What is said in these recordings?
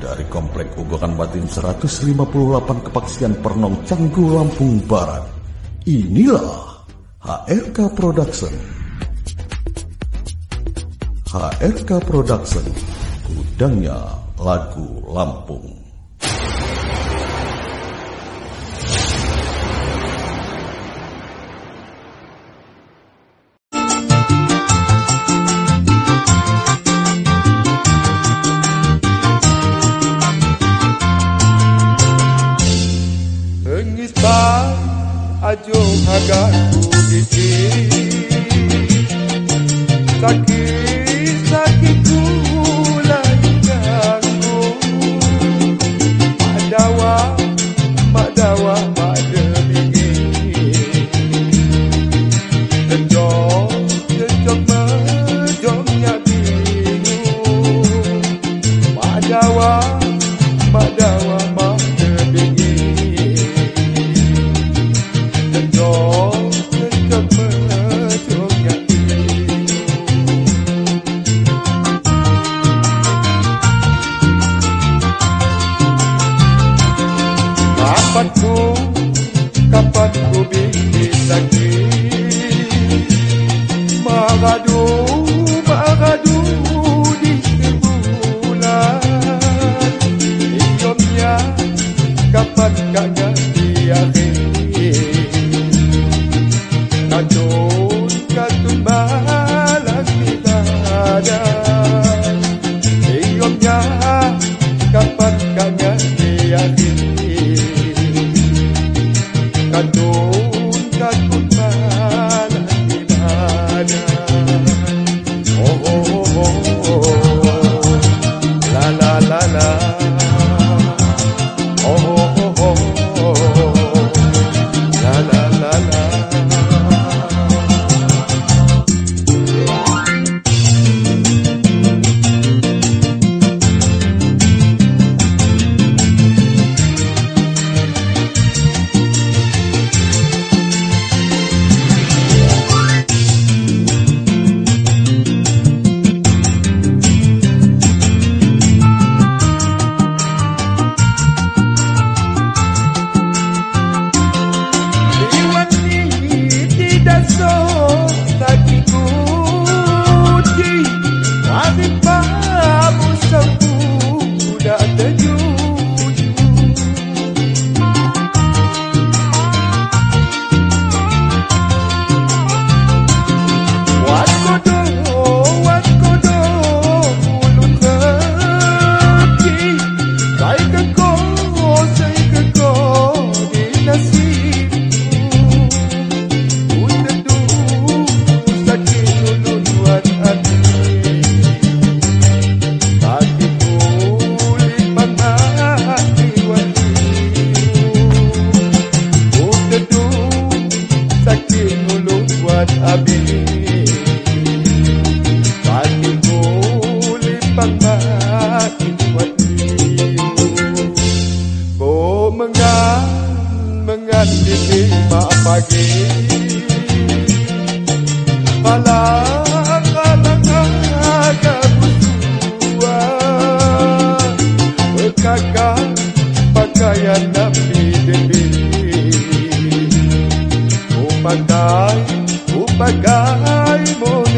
dari Komplek Ugokan Batin 158 Kepaksian Pernong Canggu Lampung Barat. Inilah HRK Production. HRK Production, gudangnya lagu Lampung. daqui. Kapan ku, kapan ku bikin lagi Magadu, magadu di sebulan Hidupnya kapan kak ganti akhir? Hidupnya kapan kak ganti akhir Katun, katun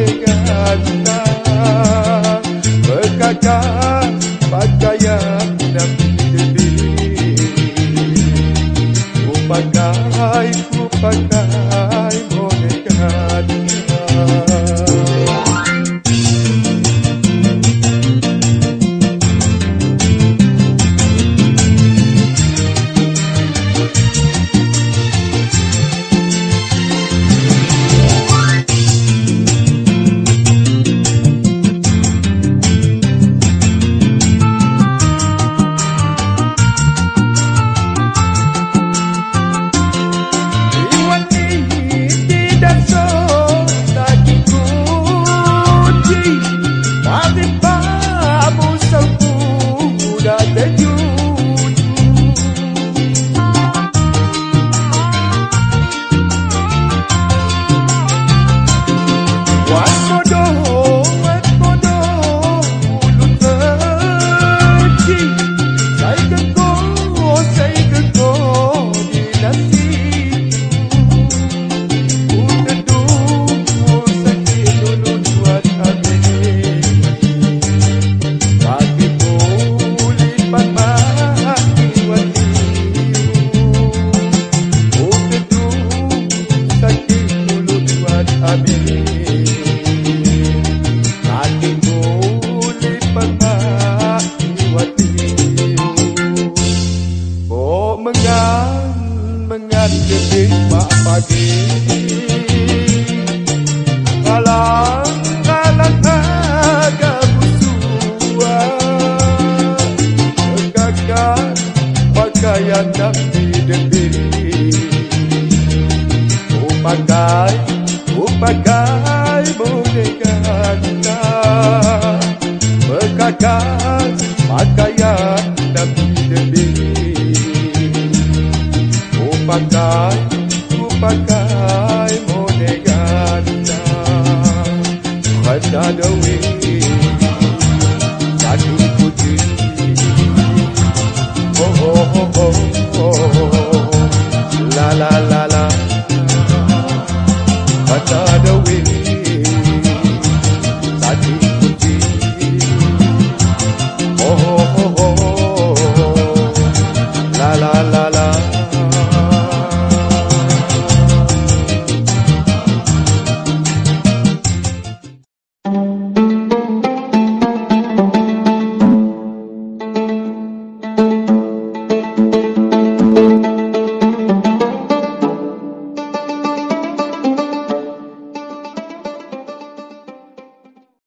monegana Bekakak pakaian nabi debi Upakai, upakai pakai ku pakai boneka hanta berkakas pakaian tapi lebih ku pakai ku pakai boneka hanta rasa dewi Oh, oh, oh, oh, oh, oh.